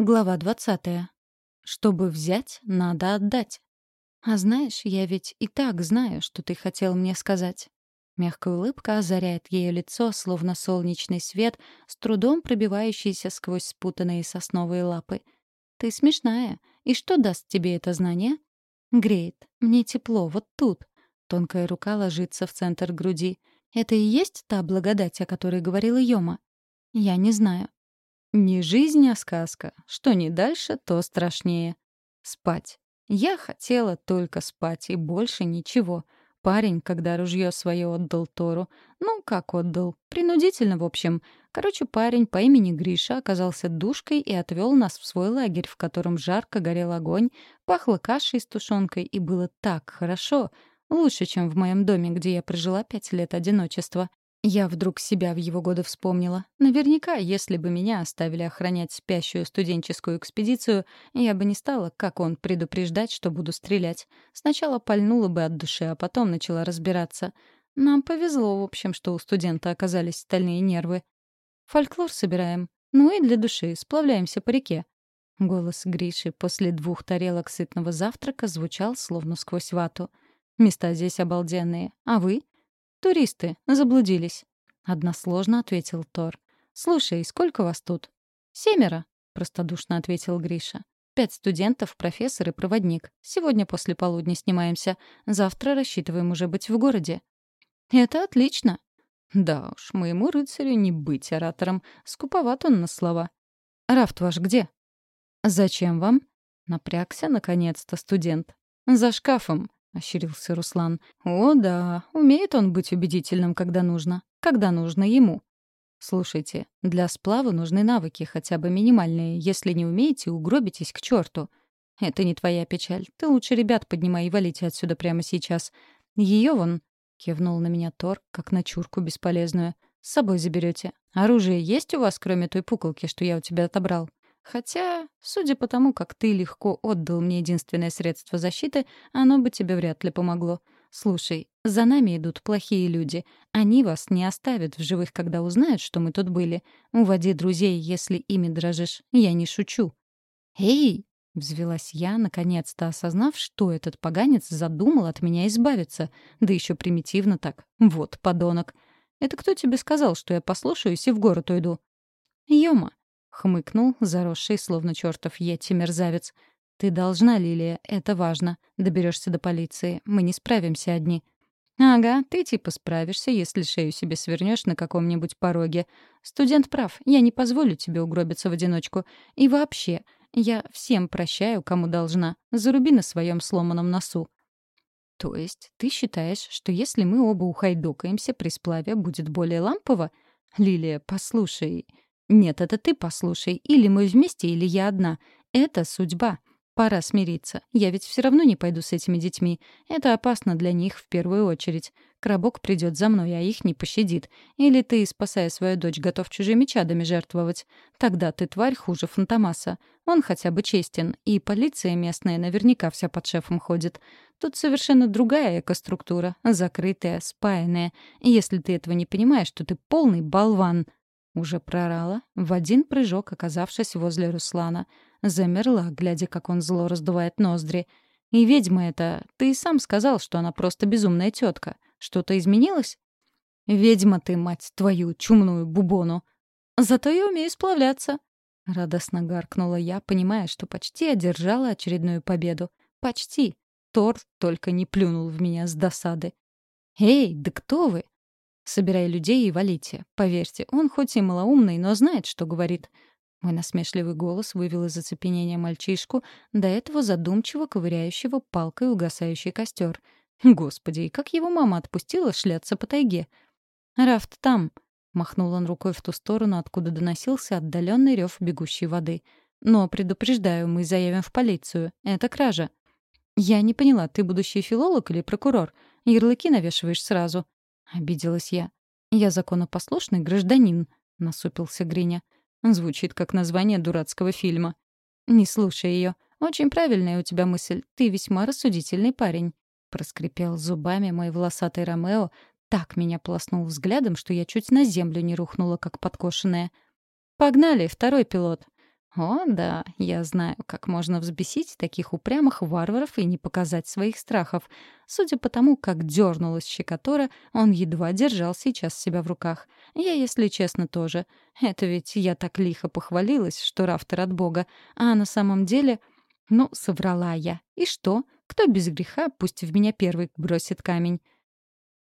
Глава 20. Чтобы взять, надо отдать. А знаешь, я ведь и так знаю, что ты хотел мне сказать. Мягкая улыбка озаряет ее лицо, словно солнечный свет, с трудом пробивающийся сквозь спутанные сосновые лапы. Ты смешная. И что даст тебе это знание? Греет. Мне тепло вот тут. Тонкая рука ложится в центр груди. Это и есть та благодать, о которой говорила Йома? Я не знаю. Не жизнь, а сказка. Что не дальше, то страшнее. Спать. Я хотела только спать, и больше ничего. Парень, когда ружье свое отдал Тору. Ну, как отдал? Принудительно, в общем. Короче, парень по имени Гриша оказался душкой и отвел нас в свой лагерь, в котором жарко горел огонь, пахло кашей с тушенкой, и было так хорошо. Лучше, чем в моем доме, где я прожила пять лет одиночества. Я вдруг себя в его годы вспомнила. Наверняка, если бы меня оставили охранять спящую студенческую экспедицию, я бы не стала, как он, предупреждать, что буду стрелять. Сначала пальнула бы от души, а потом начала разбираться. Нам повезло, в общем, что у студента оказались стальные нервы. Фольклор собираем. Ну и для души сплавляемся по реке. Голос Гриши после двух тарелок сытного завтрака звучал словно сквозь вату. Места здесь обалденные. А вы? «Туристы. Заблудились», — односложно ответил Тор. «Слушай, сколько вас тут?» «Семеро», — простодушно ответил Гриша. «Пять студентов, профессор и проводник. Сегодня после полудня снимаемся. Завтра рассчитываем уже быть в городе». «Это отлично». «Да уж, моему рыцарю не быть оратором. Скуповат он на слова». «Рафт ваш где?» «Зачем вам?» Напрягся, наконец-то, студент. «За шкафом. — ощерился Руслан. «О, да, умеет он быть убедительным, когда нужно. Когда нужно ему». «Слушайте, для сплава нужны навыки, хотя бы минимальные. Если не умеете, угробитесь к черту. Это не твоя печаль. Ты лучше ребят поднимай и валите отсюда прямо сейчас. Ее вон...» — кивнул на меня Тор, как на чурку бесполезную. «С собой заберете. Оружие есть у вас, кроме той пуколки, что я у тебя отобрал?» Хотя, судя по тому, как ты легко отдал мне единственное средство защиты, оно бы тебе вряд ли помогло. Слушай, за нами идут плохие люди. Они вас не оставят в живых, когда узнают, что мы тут были. Уводи друзей, если ими дрожишь. Я не шучу. Эй! Взвелась я, наконец-то осознав, что этот поганец задумал от меня избавиться. Да еще примитивно так. Вот, подонок. Это кто тебе сказал, что я послушаюсь и в город уйду? Ёма, Хмыкнул, заросший, словно чертов йети мерзавец. «Ты должна, Лилия, это важно. Доберешься до полиции. Мы не справимся одни». «Ага, ты типа справишься, если шею себе свернешь на каком-нибудь пороге. Студент прав, я не позволю тебе угробиться в одиночку. И вообще, я всем прощаю, кому должна. Заруби на своем сломанном носу». «То есть ты считаешь, что если мы оба ухайдокаемся при сплаве, будет более лампово? Лилия, послушай, нет, это ты послушай. Или мы вместе, или я одна. Это судьба. Пора смириться. Я ведь все равно не пойду с этими детьми. Это опасно для них в первую очередь. Крабок придет за мной, а их не пощадит. Или ты, спасая свою дочь, готов чужими чадами жертвовать. Тогда ты тварь хуже Фантомаса. Он хотя бы честен, и полиция местная наверняка вся под шефом ходит. Тут совершенно другая экоструктура, закрытая, спаянная. Если ты этого не понимаешь, то ты полный болван. Уже прорала, в один прыжок оказавшись возле Руслана. Замерла, глядя, как он зло раздувает ноздри. «И ведьма эта, ты и сам сказал, что она просто безумная тетка. Что-то изменилось?» «Ведьма ты, мать твою, чумную бубону!» «Зато я умею сплавляться!» Радостно гаркнула я, понимая, что почти одержала очередную победу. «Почти!» Тор только не плюнул в меня с досады. «Эй, да кто вы?» Собирай людей и валите. Поверьте, он хоть и малоумный, но знает, что говорит. Мой насмешливый голос вывел из оцепенения мальчишку, до этого задумчиво ковыряющего палкой угасающий костер. Господи, и как его мама отпустила шляться по тайге? «Рафт там!» — махнул он рукой в ту сторону, откуда доносился отдаленный рев бегущей воды. «Но, предупреждаю, мы заявим в полицию. Это кража». «Я не поняла, ты будущий филолог или прокурор? Ярлыки навешиваешь сразу». — обиделась я. «Я законопослушный гражданин», — насупился Гриня. Звучит как название дурацкого фильма. «Не слушай ее. Очень правильная у тебя мысль. Ты весьма рассудительный парень», — проскрипел зубами мой волосатый Ромео, так меня полоснул взглядом, что я чуть на землю не рухнула, как подкошенная. «Погнали, второй пилот!» О, да, я знаю, как можно взбесить таких упрямых варваров и не показать своих страхов. Судя по тому, как дернулась щекотора, он едва держал сейчас себя в руках. Я, если честно, тоже. Это ведь я так лихо похвалилась, что рафтер от бога. А на самом деле... Ну, соврала я. И что? Кто без греха, пусть в меня первый бросит камень.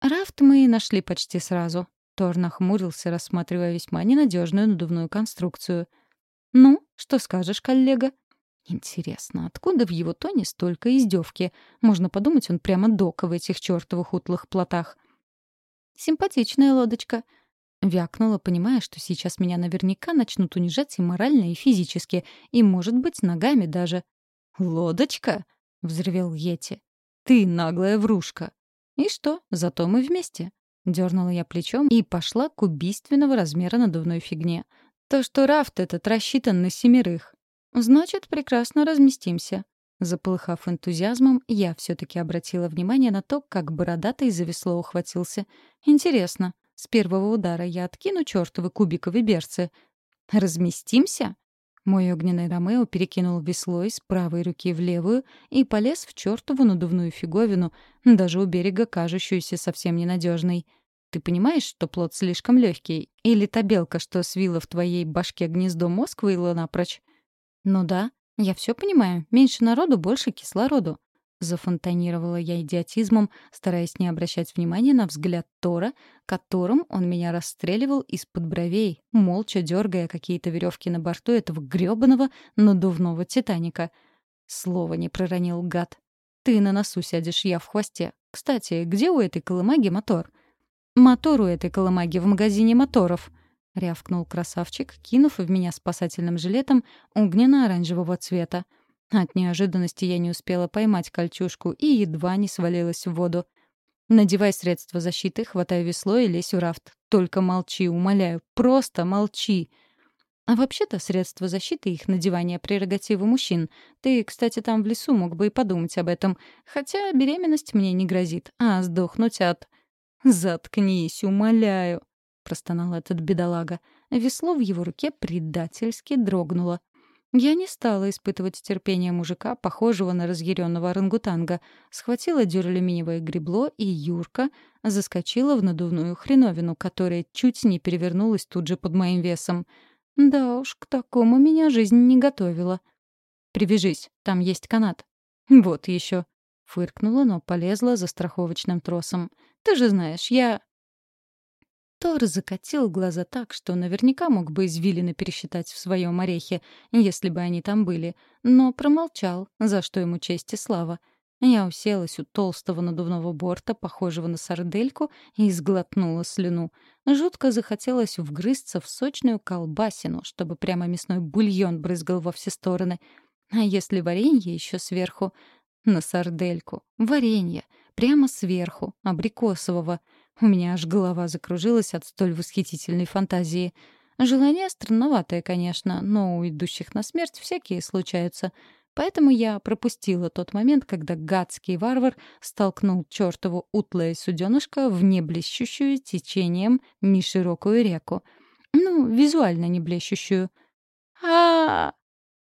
Рафт мы нашли почти сразу. Тор нахмурился, рассматривая весьма ненадежную надувную конструкцию — «Ну, что скажешь, коллега?» Интересно, откуда в его тоне столько издевки? Можно подумать, он прямо дока в этих чертовых утлых плотах. «Симпатичная лодочка», — вякнула, понимая, что сейчас меня наверняка начнут унижать и морально, и физически, и, может быть, ногами даже. «Лодочка?» — взревел Йети. «Ты наглая врушка!» «И что? Зато мы вместе!» Дернула я плечом и пошла к убийственного размера надувной фигне — то, что рафт этот рассчитан на семерых. Значит, прекрасно разместимся. Заполыхав энтузиазмом, я все-таки обратила внимание на то, как бородатый за весло ухватился. Интересно, с первого удара я откину чертовы кубиковые берцы. Разместимся? Мой огненный Ромео перекинул весло из правой руки в левую и полез в чертову надувную фиговину, даже у берега кажущуюся совсем ненадежной. Ты понимаешь, что плод слишком легкий? Или та белка, что свила в твоей башке гнездо мозг, выила напрочь? Ну да, я все понимаю. Меньше народу, больше кислороду. Зафонтанировала я идиотизмом, стараясь не обращать внимания на взгляд Тора, которым он меня расстреливал из-под бровей, молча дергая какие-то веревки на борту этого грёбаного надувного «Титаника». Слово не проронил гад. «Ты на носу сядешь, я в хвосте. Кстати, где у этой колымаги мотор?» «Мотор у этой колымаги в магазине моторов», — рявкнул красавчик, кинув в меня спасательным жилетом огненно-оранжевого цвета. От неожиданности я не успела поймать кольчужку и едва не свалилась в воду. «Надевай средства защиты, хватай весло и лезь в рафт. Только молчи, умоляю, просто молчи!» А вообще-то средства защиты их надевание — прерогатива мужчин. Ты, кстати, там в лесу мог бы и подумать об этом. Хотя беременность мне не грозит, а сдохнуть от... «Заткнись, умоляю!» — простонал этот бедолага. Весло в его руке предательски дрогнуло. Я не стала испытывать терпение мужика, похожего на разъяренного орангутанга. Схватила дюралюминиевое гребло, и Юрка заскочила в надувную хреновину, которая чуть не перевернулась тут же под моим весом. Да уж, к такому меня жизнь не готовила. «Привяжись, там есть канат». «Вот еще. Фыркнула, но полезла за страховочным тросом. «Ты же знаешь, я...» Тор закатил глаза так, что наверняка мог бы извилины пересчитать в своем орехе, если бы они там были, но промолчал, за что ему честь и слава. Я уселась у толстого надувного борта, похожего на сардельку, и сглотнула слюну. Жутко захотелось вгрызться в сочную колбасину, чтобы прямо мясной бульон брызгал во все стороны. А если варенье еще сверху? На сардельку. Варенье. Прямо сверху. Абрикосового. У меня аж голова закружилась от столь восхитительной фантазии. Желание странноватое, конечно, но у идущих на смерть всякие случаются. Поэтому я пропустила тот момент, когда гадский варвар столкнул чертову утлое суденышко в неблещущую течением неширокую реку. Ну, визуально не блещущую. а, -а, -а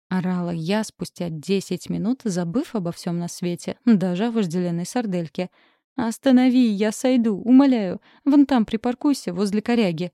Орала я спустя десять минут, забыв обо всем на свете, даже о вожделенной сардельке. «Останови, я сойду, умоляю. Вон там припаркуйся, возле коряги».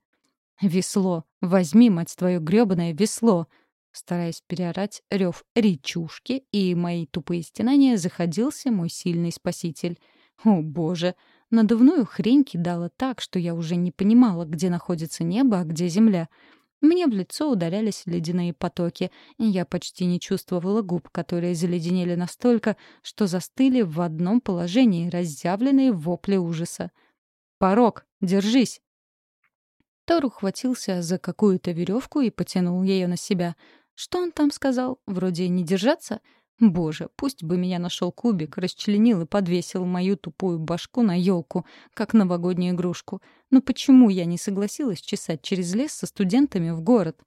«Весло! Возьми, мать твою, грёбаное весло!» Стараясь переорать рев речушки и мои тупые стенания, заходился мой сильный спаситель. О, боже! Надувную хрень кидала так, что я уже не понимала, где находится небо, а где земля — мне в лицо ударялись ледяные потоки, и я почти не чувствовала губ, которые заледенели настолько, что застыли в одном положении, разъявленные вопли ужаса. «Порог! Держись!» Тор ухватился за какую-то веревку и потянул ее на себя. Что он там сказал? Вроде не держаться? Боже, пусть бы меня нашел кубик, расчленил и подвесил мою тупую башку на елку, как новогоднюю игрушку. Но почему я не согласилась чесать через лес со студентами в город?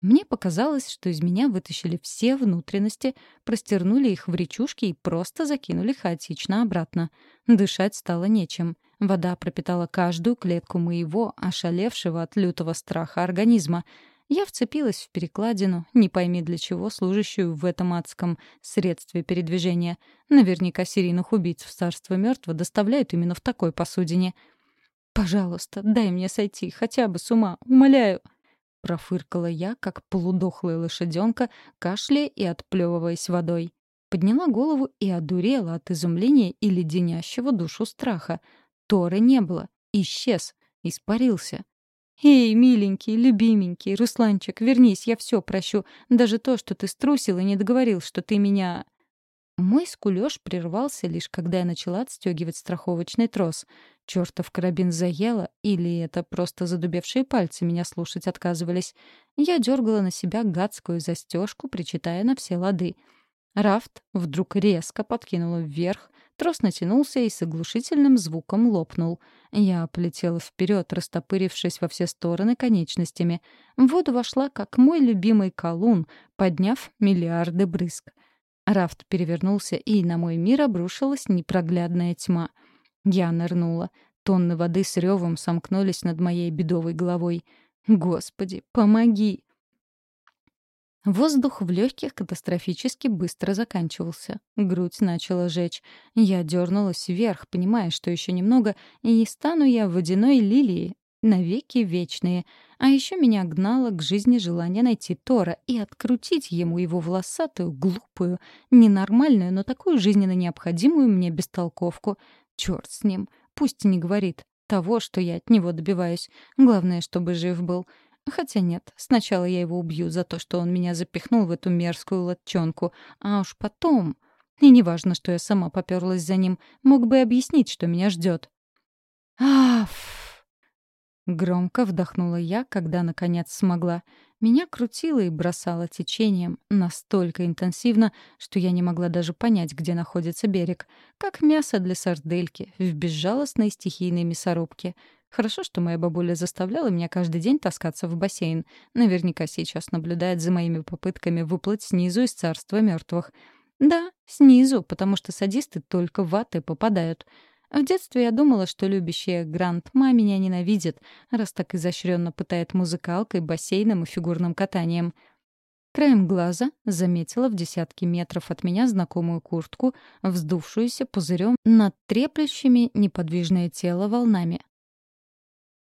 Мне показалось, что из меня вытащили все внутренности, простернули их в речушки и просто закинули хаотично обратно. Дышать стало нечем. Вода пропитала каждую клетку моего, ошалевшего от лютого страха организма — Я вцепилась в перекладину, не пойми для чего, служащую в этом адском средстве передвижения. Наверняка серийных убийц в царство мертво доставляют именно в такой посудине. «Пожалуйста, дай мне сойти, хотя бы с ума, умоляю!» Профыркала я, как полудохлая лошаденка, кашляя и отплевываясь водой. Подняла голову и одурела от изумления и леденящего душу страха. Торы не было. Исчез. Испарился. «Эй, миленький, любименький, Русланчик, вернись, я все прощу. Даже то, что ты струсил и не договорил, что ты меня...» Мой скулёж прервался лишь когда я начала отстегивать страховочный трос. Чёртов карабин заело, или это просто задубевшие пальцы меня слушать отказывались. Я дергала на себя гадскую застежку, причитая на все лады. Рафт вдруг резко подкинула вверх, трос натянулся и с оглушительным звуком лопнул. Я полетела вперед, растопырившись во все стороны конечностями. В воду вошла, как мой любимый колун, подняв миллиарды брызг. Рафт перевернулся, и на мой мир обрушилась непроглядная тьма. Я нырнула. Тонны воды с ревом сомкнулись над моей бедовой головой. «Господи, помоги!» Воздух в легких катастрофически быстро заканчивался. Грудь начала жечь. Я дернулась вверх, понимая, что еще немного, и стану я водяной лилией, навеки вечные. А еще меня гнало к жизни желание найти Тора и открутить ему его волосатую, глупую, ненормальную, но такую жизненно необходимую мне бестолковку. Черт с ним. Пусть не говорит того, что я от него добиваюсь. Главное, чтобы жив был. Хотя нет, сначала я его убью за то, что он меня запихнул в эту мерзкую латчонку, а уж потом... И неважно, что я сама попёрлась за ним, мог бы объяснить, что меня ждет. Аф! Громко вдохнула я, когда наконец смогла. Меня крутило и бросало течением настолько интенсивно, что я не могла даже понять, где находится берег. Как мясо для сардельки в безжалостной стихийной мясорубке. Хорошо, что моя бабуля заставляла меня каждый день таскаться в бассейн. Наверняка сейчас наблюдает за моими попытками выплыть снизу из царства мертвых. Да, снизу, потому что садисты только в аты попадают. В детстве я думала, что любящая Гранд-ма меня ненавидит, раз так изощренно пытает музыкалкой, бассейном и фигурным катанием. Краем глаза заметила в десятки метров от меня знакомую куртку, вздувшуюся пузырем над треплющими неподвижное тело волнами.